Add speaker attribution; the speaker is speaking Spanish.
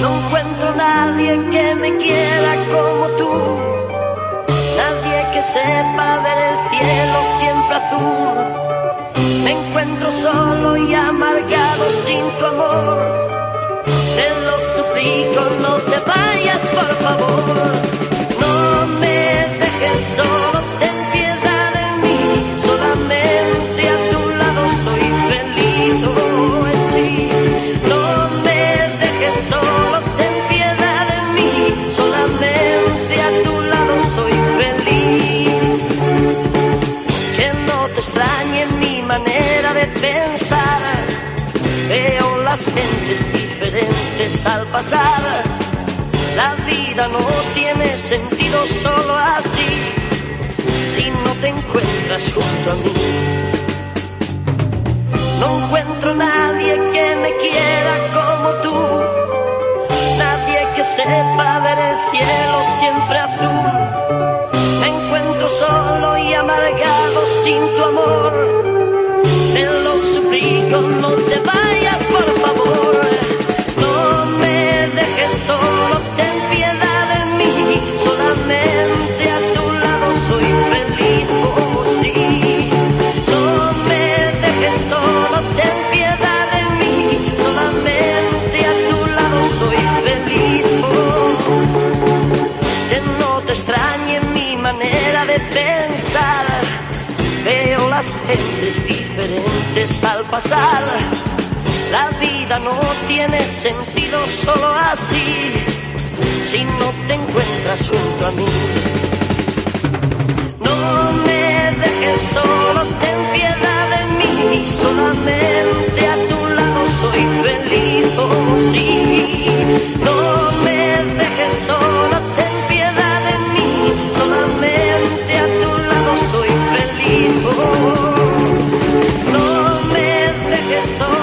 Speaker 1: No encuentro nadie que me quiera como tú, nadie que sepa ver el cielo siempre azul. Me encuentro solo y amargado sin tu amor. Te lo suplico, no te vayas, por favor. No me dejes solo, pensar. Veo las gentes diferentes al pasar. La vida no tiene sentido solo así, si no te encuentras junto a mí. No encuentro nadie que me quiera como tú, nadie que sepa ver el cielo siempre azul. Me encuentro solo y amargado sin tu amor. Gentes diferentes al pasar. La vida no tiene sentido solo así, si no te encuentras junto a mí. No me dejes solo, ten piedad de mí, solamente a tu lado soy feliz, oh sí. No me dejes solo, ten piedad de mí, solamente a tu lado soy feliz, oh. No me dejes solo.